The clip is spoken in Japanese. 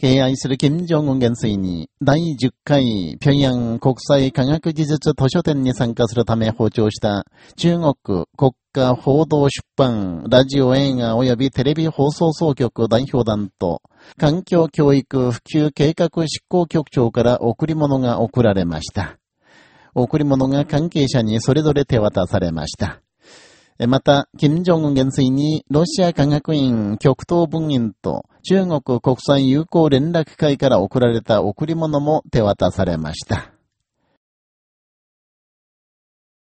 敬愛する金正恩元帥に第10回平壌国際科学技術図書展に参加するため訪朝した中国国家報道出版ラジオ映画及びテレビ放送総局代表団と環境教育普及計画執行局長から贈り物が贈られました。贈り物が関係者にそれぞれ手渡されました。また、金正恩元帥にロシア科学院極東文院と中国国際友好連絡会から送られた贈り物も手渡されました。